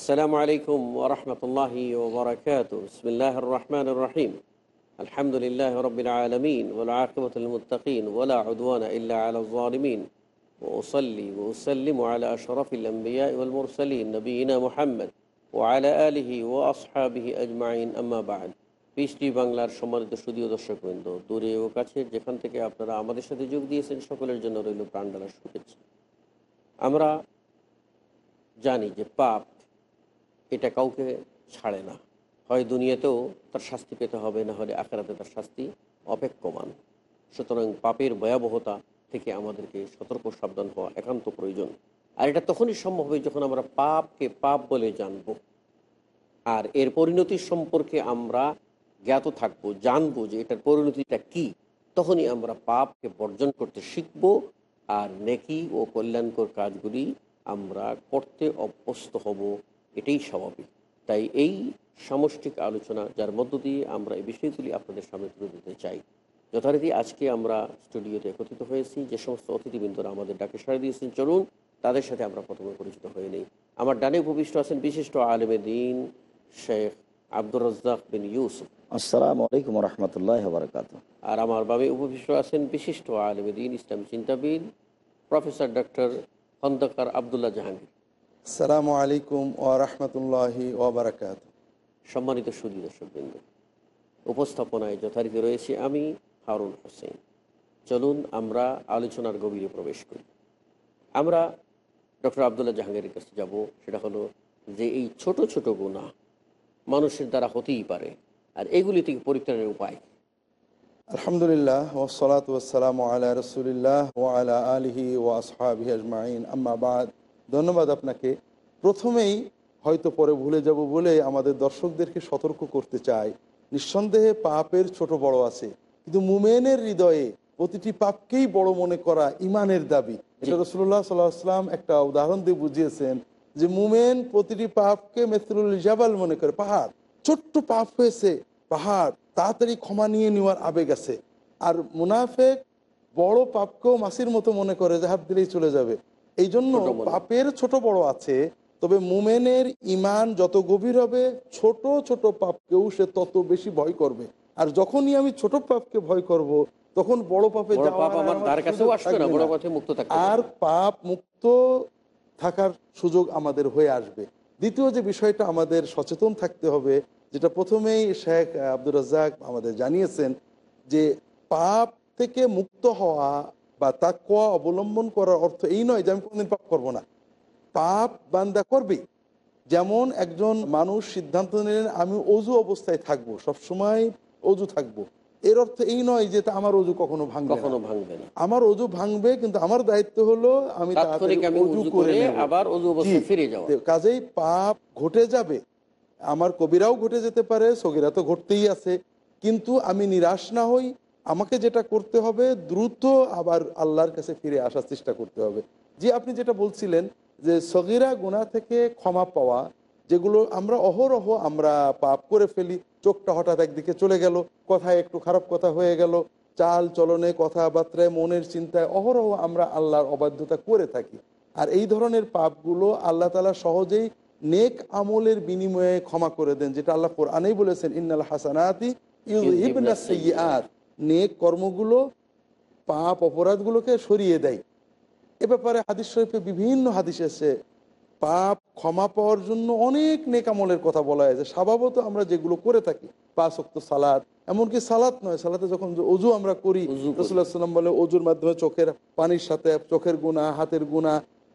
আসসালামু আলাইকুম ওরহমতুল্লাহি ওবরাকাত বিসমিল্লাহ রহমান রহিম। আলহামদুলিল্লাহ রবিল আলমিন ওলা আকবতুল মুতাকিন ওলা উদ্ওয়ান ইল্লা আলমিন ওসলি ওসলিম আলা শরফিল আম্বিয়া ওল মুরসলিন নবীনা মোহাম্মদ ও আলা আলিহি ও আসহাবিহি আজমাইন। আম্মাবাদ পিস বাংলার সম্মানিত সুদীয় দর্শকবৃন্দ, দূরে ও কাছে, যেখান থেকে আপনারা আমাদের সাথে যোগ দিয়েছেন, সকলের জন্য রইল প্রাণ প্রাণডালা শুভেচ্ছা। আমরা জানি যে পাপ এটা কাউকে ছাড়ে না। হয় দুনিয়াতেও তার শাস্তি পেতে হবে, না হলে আখেরাতে তার শাস্তি অপেক্ষমান। সুতরাং পাপের ভয়াবহতা থেকে আমাদেরকে সতর্ক, সাবধান হওয়া একান্ত প্রয়োজন। আর এটা তখনই সম্ভব হবে যখন আমরা পাপকে পাপ বলে জানব। আর এর পরিণতি সম্পর্কে আমরা জ্ঞাত থাকব, জানব যে এটার পরিণতিটা কি। তখনই আমরা পাপকে বর্জন করতে শিখব আর নেকি ও কল্যাণকর কাজগুলি আমরা করতে অভ্যস্ত হব। এটাই স্বাভাবিক। তাই এই সামষ্টিক আলোচনা যার মধ্য দিয়ে আমরা এই বিষয়গুলি আপনাদের সামনে তুলে দিতে চাই। যথারীতি আজকে আমরা স্টুডিওতে একত্রিত হয়েছি যে সমস্ত অতিথিবৃন্দরা আমাদের ডাকে সাড়ে দিয়েছেন চলুন তাদের সাথে আমরা প্রথমে পরিচিত হয়ে নেই। আমার ডানে উপবিষ্ট আছেন বিশিষ্ট আলেমে দিন শেখ আব্দুর রাজ্জাক বিন ইউসুফ। আসসালামু আলাইকুম রহমতুল্লাহ বারকাত আর আমার বাবে উপবিষ্ট আছেন বিশিষ্ট আলেমে দিন ইসলাম চিন্তাবিদ প্রফেসর ডক্টর খন্দকার আবদুল্লাহ জাহাঙ্গীর। সালামু আলাইকুম ও রহমতুল্লাহি ওবরাকাত সম্মানিত সুদী দর্শকবৃন্দ উপস্থাপনায় যথারীতি রয়েছে আমি হারুন হোসেন। চলুন আমরা আলোচনার গভীরে প্রবেশ করি। আমরা ডক্টর আবদুল্লাহ জাহাঙ্গীরের কাছে যাব সেটা হলো যে এই ছোট ছোট গুণা মানুষের দ্বারা হতেই পারে আর এগুলি থেকে পরিত্রাণের উপায় আলহামদুলিল্লাহ ওসলাত ওসালাম আল্লাহ রসুলিল্লাহ ও আলা আলহি ও আসহাবি আজমাইন। আম্মাবাদ ধন্যবাদ আপনাকে। প্রথমেই হয়তো পরে ভুলে যাব বলে আমাদের দর্শকদেরকে সতর্ক করতে চাই। নিঃসন্দেহে পাপের ছোট বড় আছে কিন্তু মুমেনের হৃদয়ে প্রতিটি পাপকেই বড় মনে করা ইমানের দাবি। এটা রসুল্লাহ সাল্লাহাম একটা উদাহরণ দিয়ে বুঝিয়েছেন যে মুমেন প্রতিটি পাপকে মেসরুল জাবাল মনে করে পাহাড়। ছোট্ট পাপ হয়েছে পাহাড় তাড়াতাড়ি ক্ষমা নিয়ে নেওয়ার আবেগ আছে। আর মুনাফেক বড় পাপকেও মাসির মতো মনে করে যে হাত দিলেই চলে যাবে। এই জন্য পাপের ছোট বড় আছে তবে মুমেনের ইমান যত গভীর হবে ছোট ছোট পাপকেও সে তত বেশি ভয় করবে। আর যখনই আমি ছোট পাপকে ভয় করব তখন বড় পাপে আর পাপ মুক্ত থাকার সুযোগ আমাদের হয়ে আসবে। দ্বিতীয় যে বিষয়টা আমাদের সচেতন থাকতে হবে যেটা প্রথমেই শেখ আব্দুর রাজ্জাক আমাদের জানিয়েছেন যে পাপ থেকে মুক্ত হওয়া বা তাকুয়া অবলম্বন করার অর্থ এই নয় যে আমি কোনোদিন পাপ করব না। পাপ বান্দা করবে। যেমন একজন মানুষ সিদ্ধান্ত নিলেন আমি অজু অবস্থায় থাকব সবসময় অজু থাকব। এর অর্থ এই নয় যে আমার অজু কখনো ভাঙবে কখনো ভাঙবে না। আমার অজু ভাঙবে কিন্তু আমার দায়িত্ব হলো আমি তাড়াতাড়ি অজু করে করে আবার অজু অবস্থায় ফিরে যাওয়া। কাজেই পাপ ঘটে যাবে। আমার কবিরাও ঘটে যেতে পারে সগিরা তো ঘটতেই আছে। কিন্তু আমি নিরাশ না হই আমাকে যেটা করতে হবে, দ্রুত আবার আল্লাহর কাছে ফিরে আসার চেষ্টা করতে হবে। যে আপনি যেটা বলছিলেন যে সগিরা গুণা থেকে ক্ষমা পাওয়া, যেগুলো আমরা অহরহ আমরা পাপ করে ফেলি, চোখটা হঠাৎ একদিকে চলে গেল, কথায় একটু খারাপ কথা হয়ে গেল, চাল চলনে কথাবার্তায় মনের চিন্তায় অহরহ আমরা আল্লাহর অবাধ্যতা করে থাকি। আর এই ধরনের পাপগুলো আল্লাহ তালা সহজেই নেক আমলের বিনিময়ে ক্ষমা করে দেন, যেটা আল্লাহ কোরআনেই বলেছেন, ইন্নাল হাসানাতি ইউহিবনা সাইয়্যাত। নেক কর্মগুলো পাপ অপরাধগুলোকে সরিয়ে দেয়। এ ব্যাপারে হাদিস শরীফে বিভিন্ন হাদিস এসে পাপ ক্ষমা পাওয়ার জন্য অনেক নেক আমলের কথা বলা হয়েছে। স্বভাবত আমরা যেগুলো করে থাকি পাঁচ অক্ত সালাদ এমনকি সালাত নয় সালাতে যখন যে অজু আমরা করি উজু করি। রসুল্লাহ সাল্লাম বলে অজুর মাধ্যমে চোখের পানির সাথে চোখের গুণা হাতের গুণা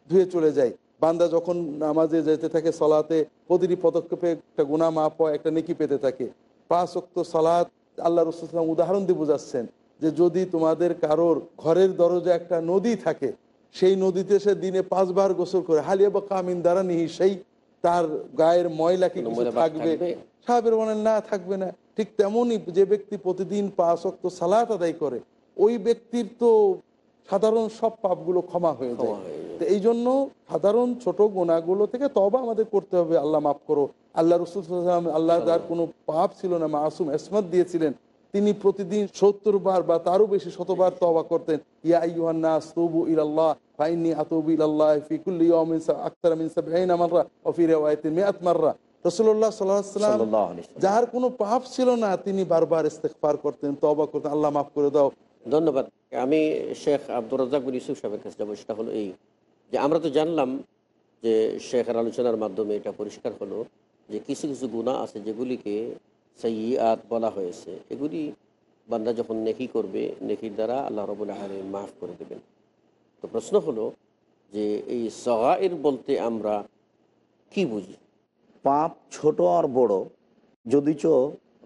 ধুয়ে চলে যায় বান্দা যখন নামাজে যেতে থাকে সলাতে প্রতিটি পদক্ষেপে একটা গুণা মাপ হয় একটা নেকি পেতে থাকে। পাঁচ অক্ত সালাত আল্লাহ রসুলাম উদাহরণ দিয়ে বোঝাচ্ছেন যে যদি তোমাদের কারোর ঘরের দরজা একটা নদী থাকে সেই নদীতে সে দিনে পাঁচবার গোসল করে হালিয়া বা কামিন দ্বারা নিহি সেই তার গায়ের ময়লা কি থাকবে? সাহেবের সাহাবের মনে না থাকবে না। ঠিক তেমনই যে ব্যক্তি প্রতিদিন পাঁচ অক্ত সালাত আদায় করে ওই ব্যক্তির তো সাধারণ সব পাপগুলো ক্ষমা হয়ে যায়। হয়ে। তো এই জন্য সাধারণ ছোট গোনাগুলো থেকে তবা আমাদের করতে হবে। আল্লাহ মাফ করো। আল্লাহ রসুল সাল্লাল্লাহু আলাইহি আল্লাহ যার কোনো পাপ ছিল না মাসুম এসমত দিয়েছিলেন। তিনি প্রতিদিন সত্তর বার বা তারও বেশি শতবার তবা করতেন। ইয়া আইয়ুহান নাস তুবু ইলাল্লাহ ফাইন্নি আতুবু ইলাল্লাহ ফি কুল্লি ইয়াউমিন আকতার 70 মাররা ওয়া ফি রিওয়ায়াতিন 100 মাররা। রাসূলুল্লাহ সাল্লাল্লাহু আলাইহি ওয়াসাল্লাম সাল্লাল্লাহু আলাইহি ওয়াসাল্লাম। যার কোনো পাপ ছিল না তিনি বারবার ইস্তেগফার করতেন তবা করতেন। আল্লাহ মাফ করে দাও। ধন্যবাদ। আমি শেখ আব্দুর রাজাক বিন ইউসুফ সাহেবের কাছে যাব, সেটা হলো এই যে আমরা তো জানলাম যে শেখের আলোচনার মাধ্যমে এটা পরিষ্কার হলো যে কিছু কিছু গুণা আছে যেগুলিকে সৈয়াত বলা হয়েছে। এগুলি বান্দা যখন নেকি করবে, নেকির দ্বারা আল্লাহ রবুল্লাহ আলী মাফ করে দেবেন। তো প্রশ্ন হলো যে এই সগাইর বলতে আমরা কি বুঝি? পাপ ছোট আর বড় যদিচ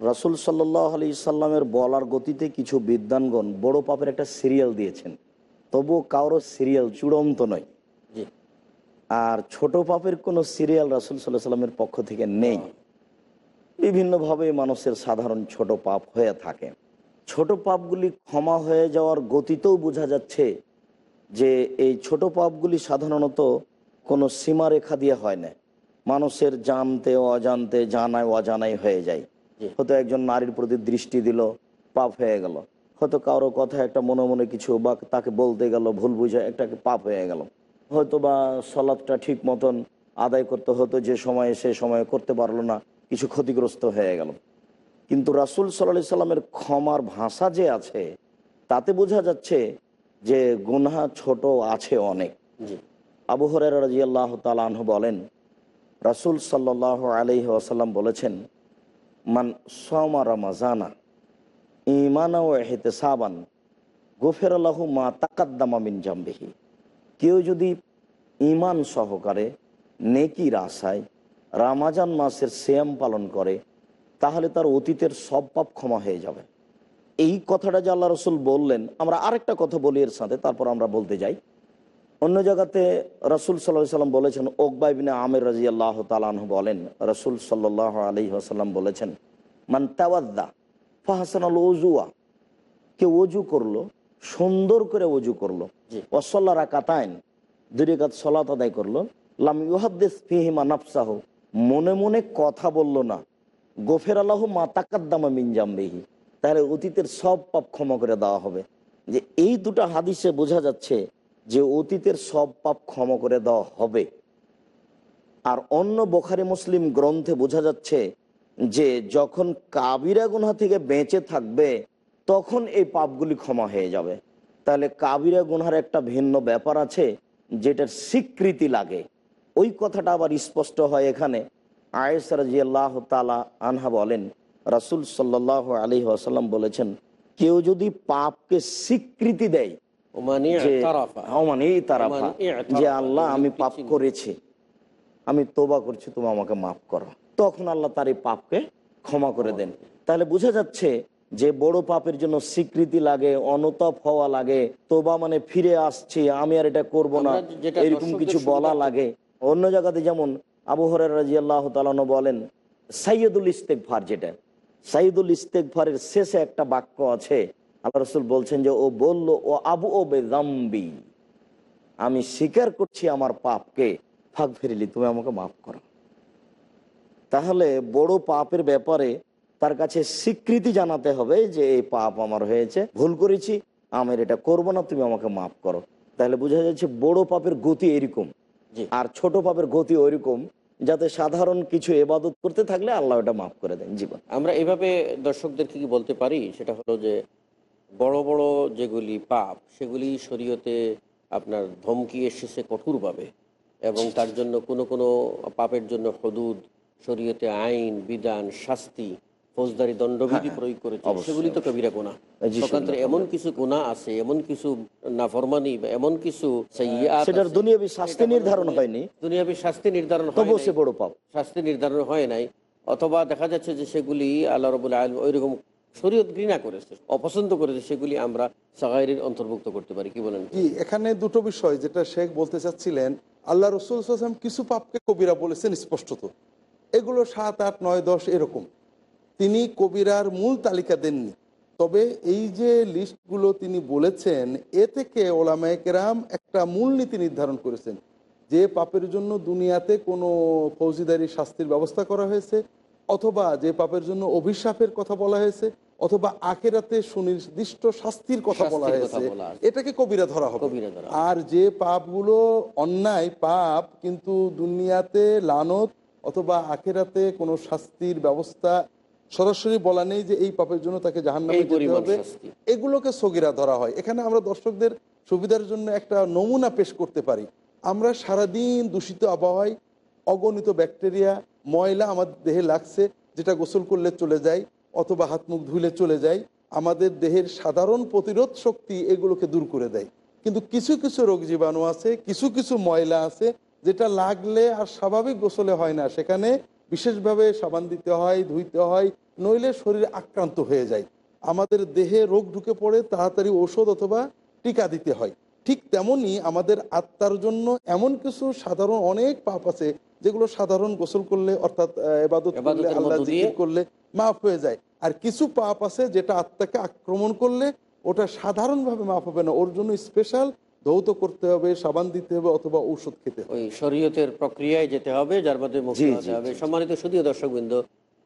রাসুল সাল্লাহ আলি সাল্লামের বলার গতিতে কিছু বিদ্যানগণ বড় পাপের একটা সিরিয়াল দিয়েছেন। তবুও কারও সিরিয়াল চূড়ান্ত নয়। আর ছোট পাপের কোনো সিরিয়াল রাসুল সাল্লাহ সাল্লামের পক্ষ থেকে নেই। বিভিন্নভাবে মানুষের সাধারণ ছোট পাপ হয়ে থাকে। ছোট পাপগুলি ক্ষমা হয়ে যাওয়ার গতিতেও বোঝা যাচ্ছে যে এই ছোট পাপগুলি সাধারণত কোনো সীমারেখা দিয়ে হয় না। মানুষের জানতে অজান্তে জানায় অজানাই হয়ে যায়। হয়তো একজন নারীর প্রতি দৃষ্টি দিল পাপ হয়ে গেল। হয়তো কারও কথা একটা মনে মনে কিছু বা তাকে বলতে গেল ভুল বুঝে একটা পাপ হয়ে গেল। হয়তো বা সলাদটা ঠিক মতন আদায় করতে হতো যে সময়ে সে সময়ে করতে পারল না কিছু ক্ষতিগ্রস্ত হয়ে গেল। কিন্তু রাসুল সাল্লাহ সাল্লামের ক্ষমার ভাষা যে আছে তাতে বোঝা যাচ্ছে যে গুনহা ছোট আছে অনেক। আবু হরের রাজিয়াল্লাহ তালাহ বলেন রাসুল সাল্লাহ আলহি আসাল্লাম বলেছেন মান সমা রমাজানা ইমানা ও হেতে সাবান গোফের আল্লাহ মা তাকাদ্দামা মিন জাম্বিহি। কেউ যদি ইমান সহকারে নেকির আশায় রামাজান মাসের শ্যাম পালন করে, তাহলে তার অতীতের সব পাপ ক্ষমা হয়ে যাবে। এই কথাটা যে আল্লাহ রসুল বললেন, আমরা আরেকটা কথা বলি এর সাথে, তারপর আমরা বলতে যাই। অন্য জায়গাতে রসুল সাল্লাহ সাল্লাম বলেছেন ওকবাইবিনে আমের রাজি আল্লাহ তালাহ বলেন রসুল সাল্লাহ আলি আসাল্লাম বলেছেন মান তাওয়াদ্দা ফাহাসান আল ওজুয়া কেউ অজু করল সুন্দর করে অজু করল। ওসল্লা রাকাতায়ন দুই রেখাত সলাত আদায় করল লাম ইউহাদ্দেস ফিহিমা নাফসাহ মনে মনে কথা বলল না গোফের আল্লাহ মা তাকাদ্দামা মিনজাম্বেহি তাহলে অতীতের সব পাপ ক্ষমা করে দেওয়া হবে যে এই দুটো হাদিসে বোঝা যাচ্ছে যে অতীতের সব পাপ ক্ষমা করে দেওয়া হবে। আর অন্য বোখারি মুসলিম গ্রন্থে বোঝা যাচ্ছে যে যখন কাবিরা গুনহা থেকে বেঁচে থাকবে, তখন এই পাপগুলি ক্ষমা হয়ে যাবে। তাহলে কাবিরা গুনহার একটা ভিন্ন ব্যাপার আছে, যেটার স্বীকৃতি লাগে। ওই কথাটা আবার স্পষ্ট হয় এখানে। আয়েসার জিয়াল্লাহ তালা আনহা বলেন, রাসুল সাল্লাহ আলী আসাল্লাম বলেছেন, কেউ যদি পাপকে স্বীকৃতি দেয় যে আল্লাহ আমি পাপ করেছি আমি তোবা করছি তুমি আমাকে মাফ করো। তখন আল্লাহ তার এই পাপকে ক্ষমা করে দেন। তাহলে বোঝা যাচ্ছে যে বড় পাপের জন্য স্বীকৃতি লাগে অনতপ হওয়া লাগে তোবা মানে ফিরে আসছি আমি আর এটা করব না এরকম কিছু বলা লাগে। অন্য জায়গাতে যেমন আবু হরের রাজি আল্লাহ তালানো বলেন সাইয়দুল ইস্তেকফার যেটা। সাইদুল ইস্তেকফারের শেষে একটা বাক্য আছে আল্লাহ রসুল বলছেন যে ও বলল ও আবু ও বেদাম্বি আমি স্বীকার করছি আমার পাপকে। ফাঁক ফিরিলি তুমি আমাকে মাফ করো। তাহলে বড় পাপের ব্যাপারে তার কাছে স্বীকৃতি জানাতে হবে যে এই পাপ আমার হয়েছে ভুল করেছি আমি এটা করব না তুমি আমাকে মাফ করো। তাহলে বোঝা যাচ্ছে বড় পাপের গতি এরকম। আর ছোট পাপের গতি ওইরকম যাতে সাধারণ কিছু এবাদত করতে থাকলে আল্লাহ এটা মাফ করে দেন জীবন। আমরা এভাবে দর্শকদেরকে কি বলতে পারি? সেটা হলো যে বড় বড় যেগুলি পাপ সেগুলি শরীয়তে আপনার ধমকি এসেছে কঠোরভাবে এবং তার জন্য কোনো কোনো পাপের জন্য হদুদ শরীয়তে আইন বিধান শাস্তি ফৌজদারি দণ্ডবিধি হ্যাঁ, প্রয়োগ করেছে সেগুলি তো কবিরা পক্ষান্তরে সেগুলো এমন কিছু গুণা আছে এমন কিছু নাফরমানি বা এমন কিছু সেটার দুনিয়াবী শাস্তি নির্ধারণ হয়নি। দুনিয়াবী শাস্তি নির্ধারণ হয় সে বড় পাপ। শাস্তি নির্ধারণ হয় নাই। অথবা দেখা যাচ্ছে যে সেগুলি আল্লাহ রবুল আলম ওই রকম শরীয়ত ঘৃণা করেছে, অপছন্দ করেছে, সেগুলি আমরা সাগাইরের অন্তর্ভুক্ত করতে পারি। কি বলেন? কি, এখানে দুটো বিষয় যেটা শেখ বলতে চাচ্ছিলেন, আল্লাহ রসুল সাল্লাম কিছু পাপকে কবিরা বলেছেন স্পষ্টত। এগুলো সাত, আট, নয়, দশ এরকম। তিনি কবিরার মূল তালিকা দেননি। তবে এই যে লিস্টগুলো তিনি বলেছেন, এ থেকে ওলামায়কেরাম একটা মূলনীতি নির্ধারণ করেছেন যে পাপের জন্য দুনিয়াতে কোনো ফৌজিদারি শাস্তির ব্যবস্থা করা হয়েছে, অথবা যে পাপের জন্য অভিশাপের কথা বলা হয়েছে অথবা আখেরাতে সুনির্দিষ্ট শাস্তির কথা বলা হয়েছে। এটাকে কবিরা ধরা হবে। আর যে পাপগুলো অন্যায় পাপ কিন্তু দুনিয়াতে লানত অথবা আখেরাতে কোনো শাস্তির ব্যবস্থা সরাসরি বলা নেই যে এই পাপের জন্য তাকে জাহান্নামে এই যেতে হবে। এগুলোকে সগিরা ধরা হয়। এখানে আমরা দর্শকদের সুবিধার জন্য একটা নমুনা পেশ করতে পারি। আমরা সারাদিন দূষিত আবহাওয়ায় অগণিত ব্যাকটেরিয়া ময়লা আমাদের দেহে লাগছে যেটা গোসল করলে চলে যায়। অথবা হাত মুখ ধুলে চলে যায়, আমাদের দেহের সাধারণ প্রতিরোধ শক্তি এগুলোকে দূর করে দেয়। কিন্তু কিছু কিছু রোগ জীবাণু আছে, কিছু কিছু ময়লা আছে, যেটা লাগলে আর স্বাভাবিক গোসলে হয় না। সেখানে বিশেষভাবে সাবান দিতে হয়, ধুইতে হয়, নইলে শরীর আক্রান্ত হয়ে যায়। আমাদের দেহে রোগ ঢুকে পড়ে, তাড়াতাড়ি ওষুধ অথবা টিকা দিতে হয়। ঠিক তেমনই আমাদের আত্মার জন্য এমন কিছু সাধারণ অনেক পাপ আছে যেগুলো সাধারণ গোসল করলে অর্থাৎ এবাদত করলে আল্লাহ জিকির করলে মাফ হয়ে যায়। আর কিছু পাপ আছে যেটা আত্মাকে আক্রমণ করলে ওটা সাধারণভাবে মাফ হবে না। ওর জন্য স্পেশাল ধৌত করতে হবে সাবান দিতে হবে অথবা ঔষধ খেতে ওই শরীয়তের প্রক্রিয়ায় যেতে হবে যার মধ্যে মুক্তি হতে হবে সম্মানিত শুধুও দর্শকবৃন্দ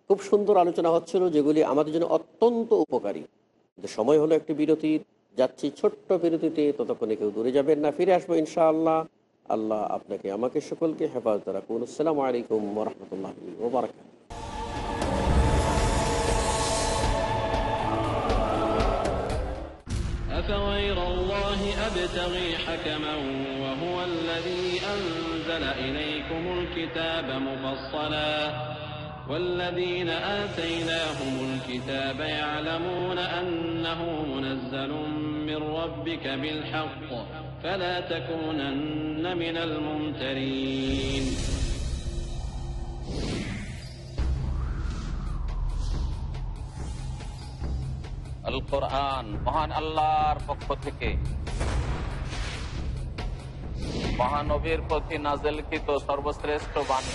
খুব সুন্দর আলোচনা হচ্ছিল যেগুলি আমাদের জন্য অত্যন্ত উপকারী। সময় হলো একটি বিরতির যাচ্ছি ছোট্ট বিরতিতে ততক্ষণে কেউ দূরে যাবেন না ফিরে আসব ইনশাআল্লাহ। আল্লাহ আপনাকে আমাকে সকলকে হেফাজত রাখুন আসসালামু আলাইকুম রহমতুল্লাহ ওবরাকাত أفغير الله أبتغي حكما وهو الذي أنزل إليكم الكتاب مفصلا والذين آتيناهم الكتاب يعلمون أنه منزل من ربك بالحق فلا تكونن من الممترين আল কোরআন মহান আল্লাহর পক্ষ থেকে মহানবীর প্রতি নাজেলকৃত সর্বশ্রেষ্ঠ বাণী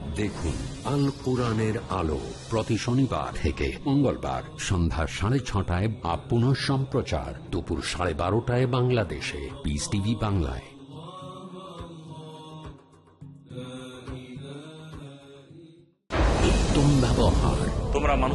দেখুন আল কোরআনের আলো প্রতি শনিবার থেকে মঙ্গলবার সন্ধ্যা সাড়ে ছটায় বা সম্প্রচার দুপুর সাড়ে বারোটায় বাংলাদেশে বিস টিভি বাংলায়।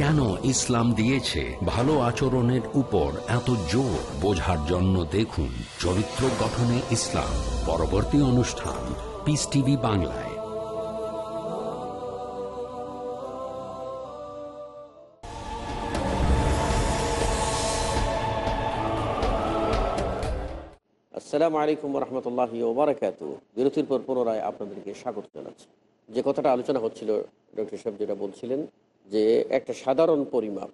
কেন ইসলাম দিয়েছে? ভালো আচরণের উপর এত জোর বোঝার জন্য দেখুন চরিত্র গঠনে ইসলাম। পরবর্তী অনুষ্ঠান পিস টিভি বাংলায়। আসসালামু আলাইকুম রহমতুল্লাহ ওবরাকাত বিরতির পর পুনরায় আপনাদেরকে স্বাগত জানাচ্ছি। যে কথাটা আলোচনা হচ্ছিল, ডক্টর সাহেব যেটা বলছিলেন যে একটা সাধারণ পরিমাপ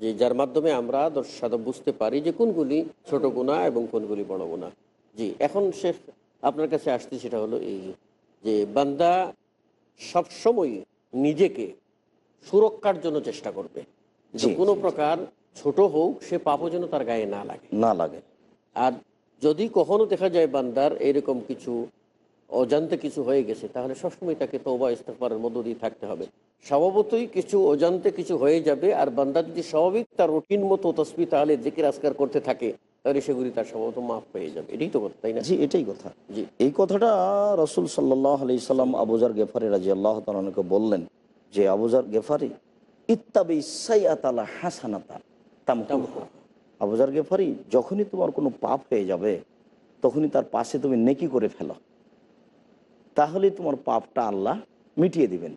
যে যার মাধ্যমে আমরা দর্শাদ বুঝতে পারি যে কোনগুলি ছোট গুণা এবং কোনগুলি বড় গুণা। জি এখন শেখ আপনার কাছে আসতে সেটা হলো এই যে বান্দা সবসময় নিজেকে সুরক্ষার জন্য চেষ্টা করবে। যে কোনো। প্রকার ছোট হোক সে পাপও যেন তার গায়ে না লাগে। না লাগে। আর যদি কখনো দেখা যায় বান্দার এরকম কিছু অজান্তে কিছু হয়ে গেছে তাহলে সবসময় তাকে তৌবা ইস্তফারের মধ্য দিয়ে থাকতে হবে। স্বভাবতই কিছু অজান্তে কিছু হয়ে যাবে আর বান্দা যদি স্বাভাবিক তার রুটিন মতো তসবি তাহলে জিকির আজকার করতে থাকে তাহলে সেগুলি তার স্বভাবত মাফ হয়ে যাবে। এটাই তো কথা তাই না? জি এটাই কথা। জি। এই কথাটা রসুল সাল্লাহ আলি সাল্লাম আবুজার গেফারি রাজি আল্লাহ তালকে বললেন যে আবুজার গেফারি ইত্তাবি সাইয়াতালা হাসানাতা আবুজার গেফারি যখনই তোমার কোনো পাপ হয়ে যাবে তখনই তার পাশে তুমি নেকি করে ফেলো। তাহলে তোমার পাপটা আল্লাহ মিটিয়ে দিবেন।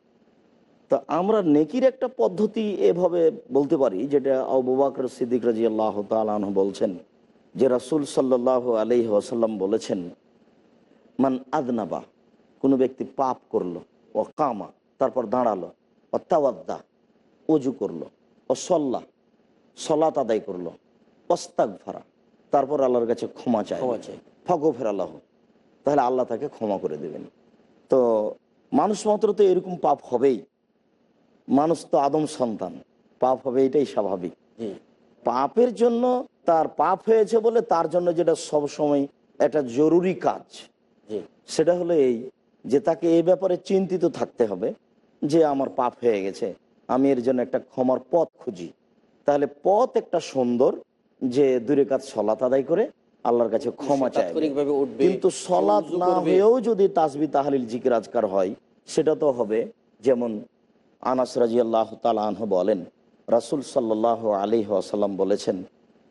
তো আমরা নেকির একটা পদ্ধতি এভাবে বলতে পারি যেটা আবু বাকর সিদ্দিক রাজি আল্লাহ তালহ বলছেন যে রাসুল সাল্লাহ আলহি আসাল্লাম বলেছেন মান আদনাবা কোনো ব্যক্তি পাপ করল ও কামা তারপর দাঁড়াল ও তাওয়াদ্দা অজু করল ও সল্লা সলাত আদায় করল অস্তাক ভরা তারপর আল্লাহর কাছে ক্ষমা চায় ক্ষমা ফগো ফের আল্লাহ তাহলে আল্লাহ তাকে ক্ষমা করে দেবেন। তো মানুষ মাত্র তো এরকম পাপ হবেই। মানুষ তো আদম সন্তান। পাপ হবে এটাই স্বাভাবিক। পাপের জন্য তার পাপ হয়েছে বলে তার জন্য যেটা সব সময় একটা জরুরি কাজ। সেটা হলো এই যে তাকে এই ব্যাপারে চিন্তিত থাকতে হবে যে আমার পাপ হয়ে গেছে আমি এর জন্য একটা ক্ষমার পথ খুঁজি। তাহলে পথ একটা সুন্দর যে দূরে কাজ সলাত আদায় করে আল্লাহর কাছে ক্ষমা চায় কিন্তু সলাৎ না হয়েও যদি তাসবি তাহলিল জিকির আজকার হয় সেটা তো হবে যেমন আনাস রাজি আল্লাহ তালাহ বলেন, রাসুল সাল্লাহ আলী আসাল্লাম বলেছেন,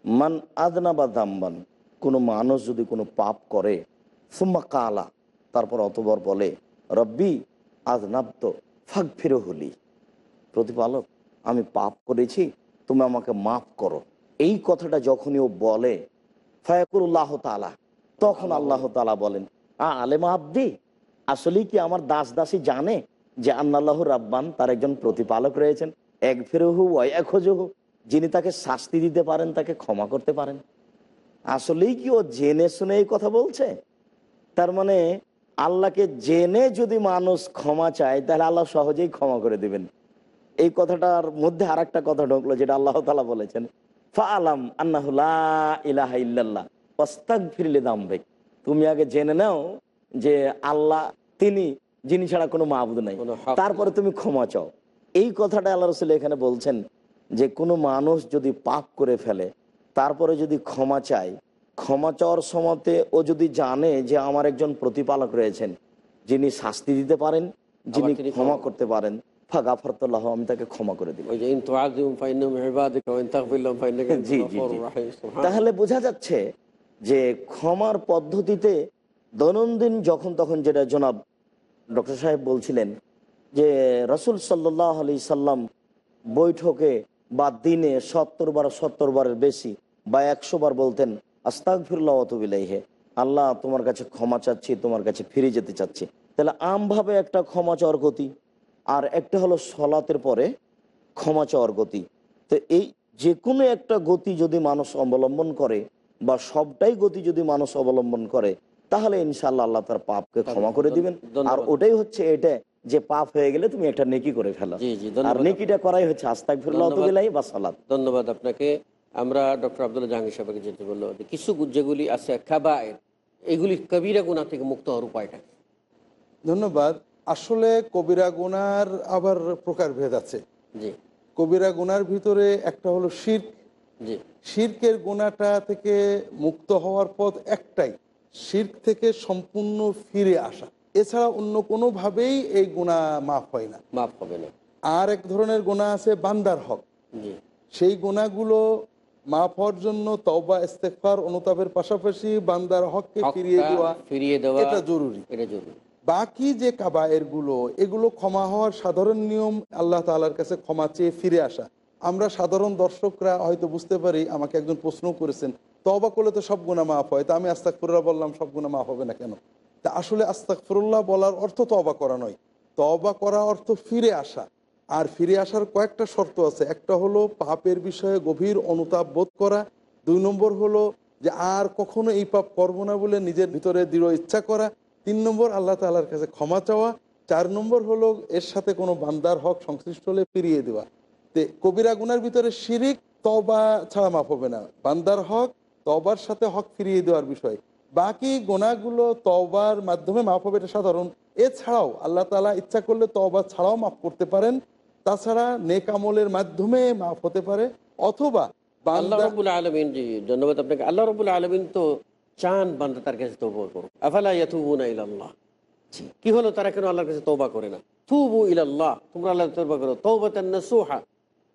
মান আদনা বা দাম্বান, কোনো মানুষ যদি কোনো পাপ করে, সুম্মা কালা, তারপর অতবর বলে, রব্বি আদনাব্দ ফাঁক ফিরো হলি প্রতিপালক, আমি পাপ করেছি, তুমি আমাকে মাফ করো। এই কথাটা যখনই ও বলে ফায়াকুল্লাহ তালা তখন আল্লাহ তালা বলেন, আ আলেমা আব্দি, আসলেই কি আমার দাস দাসী জানে? যে আন্নাল্লাহ রাব্বান তার একজন প্রতিপালক রয়েছেন। এক ফেরহু এক হজহু যিনি তাকে শাস্তি দিতে পারেন, তাকে ক্ষমা করতে পারেন। আসলেই কি ও জেনে শুনে এই কথা বলছে? তার মানে আল্লাহকে জেনে যদি মানুষ ক্ষমা চায়, তাহলে আল্লাহ সহজেই ক্ষমা করে দিবেন। এই কথাটার মধ্যে আর একটা কথা ঢুকলো, যেটা আল্লাহ তালা বলেছেন ফা আলাম ইলাহা ইল্লাল্লাহ অস্তাক ফিরলে দামবেক। তুমি আগে জেনে নাও যে আল্লাহ, তিনি যিনি ছাড়া কোনো মাহবুদ নাই। তারপরে তুমি ক্ষমা চাও। এই কথাটা আল্লাহ রসুল এখানে বলছেন যে কোনো মানুষ যদি পাপ করে ফেলে তারপরে যদি ক্ষমা চায় ক্ষমা চাওয়ার সময়তে ও যদি জানে যে আমার একজন প্রতিপালক রয়েছেন যিনি শাস্তি দিতে পারেন যিনি ক্ষমা করতে পারেন ফাগাফরতুল্লাহ আমি তাকে ক্ষমা করে জি, জি, তাহলে বোঝা যাচ্ছে যে ক্ষমার পদ্ধতিতে দৈনন্দিন যখন তখন যেটা জনাব ডক্টর সাহেব বলছিলেন যে রসুল সাল্লাহ আলি সাল্লাম বৈঠকে বা দিনে সত্তর বার, সত্তর বারের বেশি বা একশো বার বলতেন আস্তাক ফিরল্লাহ অতবিলাইহে আল্লাহ তোমার কাছে ক্ষমা চাচ্ছি, তোমার কাছে ফিরে যেতে চাচ্ছি। তাহলে আমভাবে একটা ক্ষমা চাওয়ার গতি, আর একটা হলো সলাতের পরে ক্ষমা চাওয়ার গতি। তো এই যে কোনো একটা গতি যদি মানুষ অবলম্বন করে বা সবটাই গতি যদি মানুষ অবলম্বন করে তাহলে ইনশাল্লাহ আল্লাহ তার পাপকে ক্ষমা করে দিবেন। আর ওটাই হচ্ছে এটা যে পাপ হয়ে গেলে তুমি একটা নেকি করে ফেলো। আর নেকিটা করাই হচ্ছে আস্তাক ধন্যবাদ। বা সালাদ ধন্যবাদ আপনাকে। আমরা ডক্টর আব্দুল্লাহ জাহাঙ্গীর সাহেবকে যেতে বলল কিছু যেগুলি আছে খাবায়ের এগুলি কবিরা গুণা থেকে মুক্ত হওয়ার উপায়টা? ধন্যবাদ। আসলে কবিরা গুনার আবার প্রকারভেদ আছে। জি। কবিরা গুনার ভিতরে একটা হলো শির্ক। জি। শির্কের গুণাটা থেকে মুক্ত হওয়ার পথ একটাই। শির্ক থেকে সম্পূর্ণ ফিরে আসা। এছাড়া অন্য কোনোভাবেই এই গুণা মাফ হয় না। মাফ হবে না। আর এক ধরনের গুণা আছে বান্দার হক। সেই গোনাগুলো মাফ হওয়ার জন্য তওবা ইস্তেকফার অনুতাপের পাশাপাশি বান্দার হককে ফিরিয়ে দেওয়া ফিরিয়ে দেওয়া এটা জরুরি। এটা জরুরি। বাকি যে কাবায়েরগুলো এগুলো ক্ষমা হওয়ার সাধারণ নিয়ম আল্লাহ তালার কাছে ক্ষমা চেয়ে ফিরে আসা। আমরা সাধারণ দর্শকরা হয়তো বুঝতে পারি, আমাকে একজন প্রশ্ন করেছেন তবা করলে তো সব গুণা মাফ হয়, তা আমি আস্তাক আস্তাকফুরুল্লাহ বললাম, সব গুণা মাফ হবে না কেন? তা আসলে আস্তাক আস্তাকফুরুল্লাহ বলার অর্থ তবা করা নয়। তবা করা অর্থ ফিরে আসা। আর ফিরে আসার কয়েকটা শর্ত আছে। একটা হলো পাপের বিষয়ে গভীর অনুতাপ বোধ করা। দুই নম্বর হলো যে আর কখনো এই পাপ করব না বলে নিজের ভিতরে দৃঢ় ইচ্ছা করা। তিন নম্বর আল্লাহ তালার কাছে ক্ষমা চাওয়া। চার নম্বর হলো এর সাথে কোনো বান্দার হক সংশ্লিষ্ট হলে ফিরিয়ে দেওয়া। কবিরা গুনার ভিতরে শিরিক তবা ছাড়া মাফ হবে না। বান্দার হক তবার সাথে হক ফিরিয়ে দেওয়ার বিষয়। বাকি গোনাগুলো তবার মাধ্যমে মাফ হবে এটা সাধারণ। এছাড়াও আল্লাহ তালা ইচ্ছা করলে তবা ছাড়াও মাফ করতে পারেন। তাছাড়া নেক আমলের মাধ্যমে মাফ হতে পারে। অথবা আল্লাহ রবুল আলমিন জি ধন্যবাদ আপনাকে। আল্লাহ রবুল আলমিন তো চান বান্দা তার কাছে তৌবা করো আফালা ইয়াতুবুনা ইলাল্লাহ। কি হলো? তারা কেন আল্লাহর কাছে তৌবা করে না? তুবু ইলাল্লাহ। তোমরা আল্লাহ তৌবা করো। তৌবাতান নাসুহা।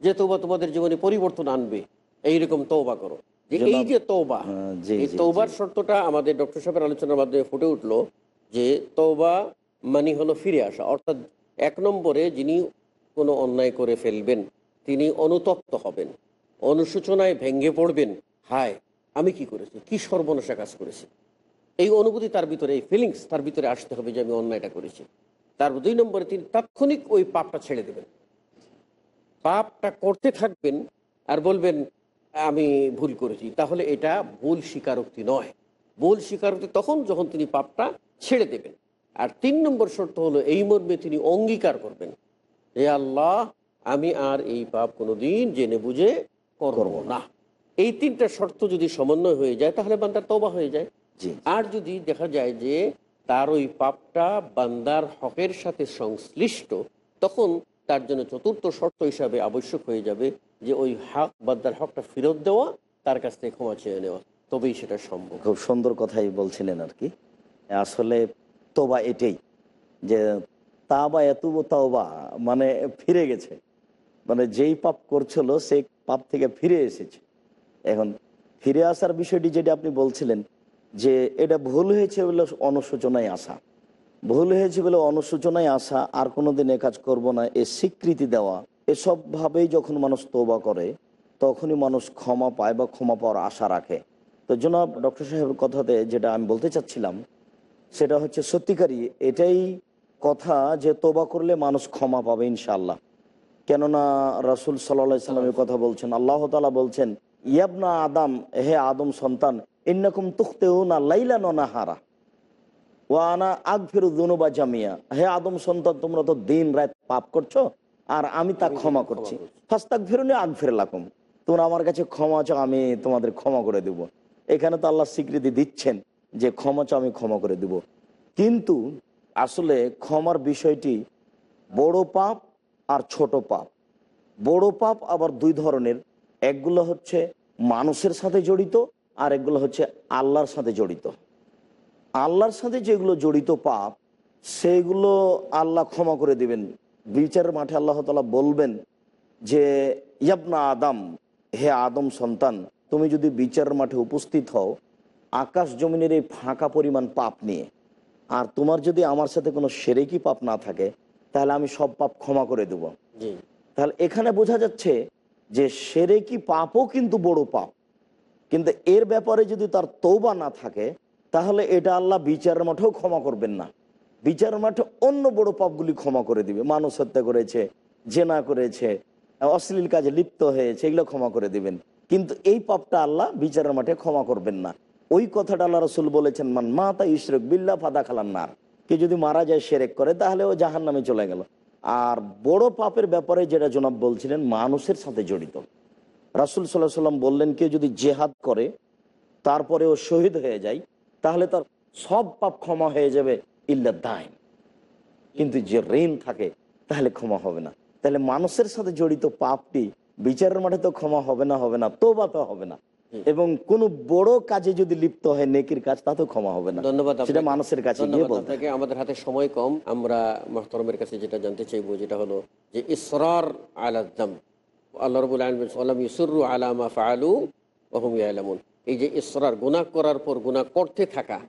যে তৌবা তোমাদের জীবনে পরিবর্তন আনবে এইরকম তৌবা করো। যে এই যে তৌবা এই তৌবার শর্তটা আমাদের ডক্টর সাহেবের আলোচনার মাধ্যমে ফুটে উঠল যে তৌবা মানে হলো ফিরে আসা। অর্থাৎ এক নম্বরে যিনি কোনো অন্যায় করে ফেলবেন তিনি অনুতপ্ত হবেন অনুশোচনায় ভেঙ্গে পড়বেন। হায় আমি কি করেছি? কি সর্বনাশা কাজ করেছি? এই অনুভূতি তার ভিতরে এই ফিলিংস তার ভিতরে আসতে হবে যে আমি অন্যায়টা করেছি। তার দুই নম্বরে তিনি তাৎক্ষণিক ওই পাপটা ছেড়ে দেবেন। পাপটা করতে থাকবেন আর বলবেন আমি ভুল করেছি। তাহলে এটা ভুল স্বীকারোক্তি নয়। ভুল স্বীকারোক্তি তখন যখন তিনি পাপটা ছেড়ে দেবেন। আর তিন নম্বর শর্ত হলো এই মর্মে তিনি অঙ্গীকার করবেন হে আল্লাহ আমি আর এই পাপ কোনোদিন জেনে বুঝে করব না। এই তিনটা শর্ত যদি সমন্বয় হয়ে যায় তাহলে বান্দার তবা হয়ে যায়। জি। আর যদি দেখা যায় যে তার ওই পাপটা বান্দার হকের সাথে সংশ্লিষ্ট তখন তার জন্য চতুর্থ শর্ত হিসাবে আবশ্যক হয়ে যাবে যে ওই হক, বান্দার হকটা ফেরত দেওয়া, তার কাছ থেকে ক্ষমা চেয়ে নেওয়া। তবেই সেটা সম্ভব। খুব সুন্দর কথাই বলছিলেন আর কি। আসলে তোবা এটাই যে তা বা এতুব তাওবা মানে ফিরে গেছে। মানে যেই পাপ করছিল সেই পাপ থেকে ফিরে এসেছে। এখন ফিরে আসার বিষয়টি যেটা আপনি বলছিলেন যে এটা ভুল হয়েছে বলে অনুশোচনায় আসা। ভুল হয়েছে বলে অনুশোচনায় আসা আর কোনোদিন এ কাজ করব না, এ স্বীকৃতি দেওয়া এসব ভাবেই যখন মানুষ তোবা করে, তখনই মানুষ ক্ষমা পায় বা ক্ষমা পাওয়ার আশা রাখে। তো জনাব, ডক্টর সাহেবের কথাতে যেটা আমি বলতে চাচ্ছিলাম, সেটা হচ্ছে সত্যিকারই এটাই কথা যে তোবা করলে মানুষ ক্ষমা পাবে ইনশাল্লাহ কেননা রাসুল সাল্লা সাল্লামের কথা বলছেন, আল্লাহ তালা বলছেন, ইয়াবনা আদম, হে আদম সন্তান, ইন্নাকুম তুখতেও না লাইলা না হারা ওয়ানা আগ ফেরু জামিয়া। হে আদম সন্তান তোমরা তো দিন রাত পাপ করছ আর আমি তা ক্ষমা করছি। ফাস্তাক ফেরুনি আগ ফের লাকুম। তোমরা আমার কাছে ক্ষমা চাও আমি তোমাদের ক্ষমা করে দেব। এখানে তো আল্লাহ স্বীকৃতি দিচ্ছেন যে ক্ষমা চাও আমি ক্ষমা করে দেব। কিন্তু আসলে ক্ষমার বিষয়টি বড় পাপ আর ছোট পাপ। বড় পাপ আবার দুই ধরনের। একগুলো হচ্ছে মানুষের সাথে জড়িত আর একগুলো হচ্ছে আল্লাহর সাথে জড়িত। আল্লাহর সাথে যেগুলো জড়িত পাপ সেগুলো আল্লাহ ক্ষমা করে দিবেন। বিচারের মাঠে আল্লাহ তালা বলবেন যে ইয়াবনা আদম হে আদম সন্তান তুমি যদি বিচারের মাঠে উপস্থিত হও আকাশ জমিনের এই ফাঁকা পরিমাণ পাপ নিয়ে আর তোমার যদি আমার সাথে কোনো সেরেকি পাপ না থাকে তাহলে আমি সব পাপ ক্ষমা করে দেব। তাহলে এখানে বোঝা যাচ্ছে যে সেরেকি পাপও কিন্তু বড় পাপ। কিন্তু এর ব্যাপারে যদি তার তৌবা না থাকে তাহলে এটা আল্লাহ বিচারের মাঠেও ক্ষমা করবেন না। বিচারের মাঠে অন্য বড় পাপগুলি ক্ষমা করে দিবে। মানুষ হত্যা করেছে, জেনা করেছে, অশ্লীল কাজে লিপ্ত হয়েছে, এগুলো ক্ষমা করে দিবেন। কিন্তু এই পাপটা আল্লাহ বিচারের মাঠে ক্ষমা করবেন না। ওই কথাটা আল্লাহ রসুল বলেছেন, মান মা তা ইশরক বিল্লা ফাদা খালান নার। কে যদি মারা যায় সেরেক করে, তাহলে ও জাহান নামে চলে গেল। আর বড় পাপের ব্যাপারে যেটা জনাব বলছিলেন, মানুষের সাথে জড়িত। রাসুল সাল্লাহ সাল্লাম বললেন, কেউ যদি জেহাদ করে, তারপরে ও শহীদ হয়ে যায় তাহলে তার সব পাপ ক্ষমা হয়ে যাবে ইল্লা দায় কিন্তু যে ঋণ থাকে তাহলে ক্ষমা হবে না। তাহলে মানুষের সাথে জড়িত পাপটি বিচারের মাঠে তো ক্ষমা হবে না হবে না তো বা তো হবে না। এবং কোন বড় কাজে যদি লিপ্ত হয় নেকির কাজ তা তো ক্ষমা হবে না। ধন্যবাদ সেটা মানুষের কাছে। আপনাকে। আমাদের হাতে সময় কম। আমরা মহতরমের কাছে যেটা জানতে চাইব যেটা হলো যে ইসরার আলাদ্দাম আল্লাহ রবুল আলম ইসরু আলামা ফালু ওহম ইয়ালামুন। এই যে ইসরার গুনাহ করার পর গুনাহ করতে থাকা,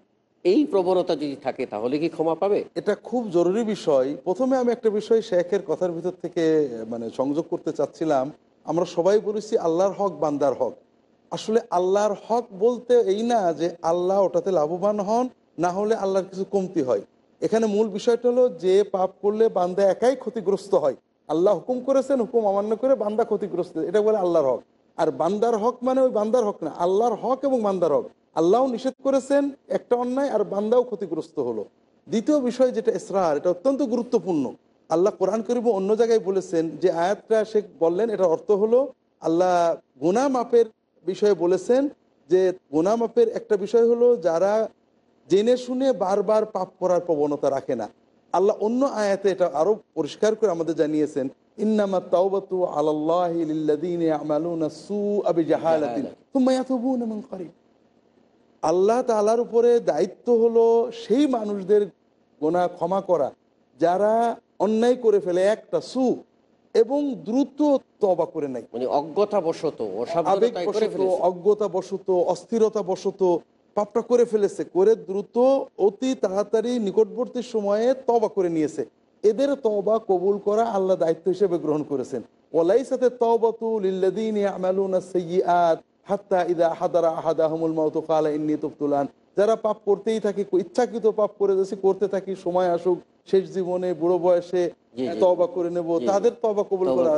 এই প্রবণতা যদি থাকে তাহলে কি ক্ষমা পাবে? এটা খুব জরুরি বিষয়। প্রথমে আমি একটা বিষয় শেখের কথার ভিতর থেকে মানে সংযোগ করতে চাচ্ছিলাম। আমরা সবাই বলেছি আল্লাহর হক, বান্দার হক। আসলে আল্লাহর হক বলতে এই না যে আল্লাহ ওটাতে লাভবান হন, না হলে আল্লাহর কিছু কমতি হয়। এখানে মূল বিষয়টা হলো যে পাপ করলে বান্দা একাই ক্ষতিগ্রস্ত হয়। আল্লাহ হুকুম করেছেন, হুকুম অমান্য করে বান্দা ক্ষতিগ্রস্ত। এটা বলে আল্লাহর হক। আর বান্দার হক মানে ওই বান্দার হক না, আল্লাহর হক এবং বান্দার হক। আল্লাহ নিষেধ করেছেন একটা অন্যায় আর বান্দাও ক্ষতিগ্রস্ত হলো। দ্বিতীয় বিষয় যেটা ইসরার, এটা অত্যন্ত গুরুত্বপূর্ণ। আল্লাহ কোরআন করিব অন্য জায়গায় বলেছেন যে আয়াতটা সে বললেন এটা অর্থ হলো আল্লাহ গুনা মাপের বিষয়ে বলেছেন যে গুনা মাপের একটা বিষয় হলো যারা জেনে শুনে বারবার পাপ করার প্রবণতা রাখে না। আল্লাহ অন্য আয়াতে এটা আরও পরিষ্কার করে আমাদের জানিয়েছেন ইন্নামা তাওবাতু আলাল্লাহি লিল্লাযীনা ইয়ামালুনা সুআ বিজাহালাতিন থুম্মা ইয়াতুবুনা মিন করিব আল্লাহ তাআলার উপরে দায়িত্ব হলো সেই মানুষদের গোনা ক্ষমা করা যারা অন্যায় করে ফেলে একটা সু এবং দ্রুত তবা করে নেয়। মানে অজ্ঞতা বশত অসাবধানতায় করে আবেগবশত ফেলেছে। অজ্ঞতা বশত অস্থিরতা বশত পাপটা করে ফেলেছে করে দ্রুত অতি তাড়াতাড়ি নিকটবর্তী সময়ে তবা করে নিয়েছে। এদের তবা কবুল করা আল্লাহ দায়িত্ব হিসেবে গ্রহণ করেছেন ওলাই সাথে তবাতু লিল্লাদিন ইয়ামালুনা সাইয়্যাত হাত্তা ইদা হাদারা আহাদাহুমুল মাউতু ক্বালা ইন্নী তুবতুলান যারা পাপ করতেই থাকি ইচ্ছাকৃত পাপ করে যাচ্ছি করতে থাকি সময় আসুক শেষ জীবনে বুড়ো বয়সে। তবা করে নেব তাদের তবা কবুল করা।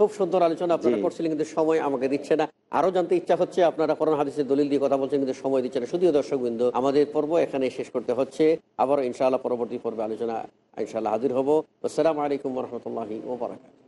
খুব সুন্দর আলোচনা আপনারা করছিলেন কিন্তু সময় আমাকে দিচ্ছে না। আরও জানতে ইচ্ছা হচ্ছে আপনারা কোরআন হাদিসের দলিল দিয়ে কথা বলছেন কিন্তু সময় দিচ্ছে না। শুধুও দর্শক বিন্দু আমাদের পর্ব এখানে শেষ করতে হচ্ছে। আবার ইনশাআল্লাহ পরবর্তী পর্বে আলোচনা ইনশাআল্লাহ হাজির হব। আসসালামু আলাইকুম রহমতুল্লাহি ওবরাকাত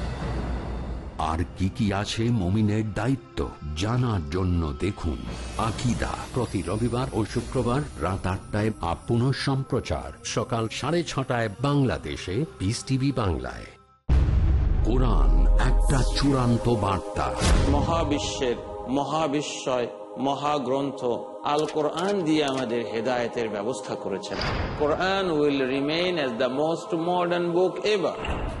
আর কি কি আছে মমিনের দায়িত্ব জানার জন্য দেখুন। আকিদা, প্রতি রবিবার ও শুক্রবার রাত আটটায় আপন সম্প্রচার, সকাল সাড়ে ছটায় বাংলাদেশে পিস টিভি বাংলায়। কোরআন, একটা চূড়ান্ত বার্তা। মহাবিশ্বের, মহাবিশ্বয়, মহাগ্রন্থ আল কোরআন দিয়ে আমাদের হেদায়েতের ব্যবস্থা করেছেন। Quran will remain as the most modern book ever.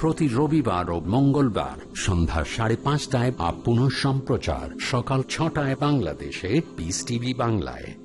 প্রতি রবিবার ও মঙ্গলবার সন্ধ্যা সাড়ে পাঁচটায় আপন সম্প্রচার সকাল ছটায় বাংলাদেশে পিস টিভি বাংলায়।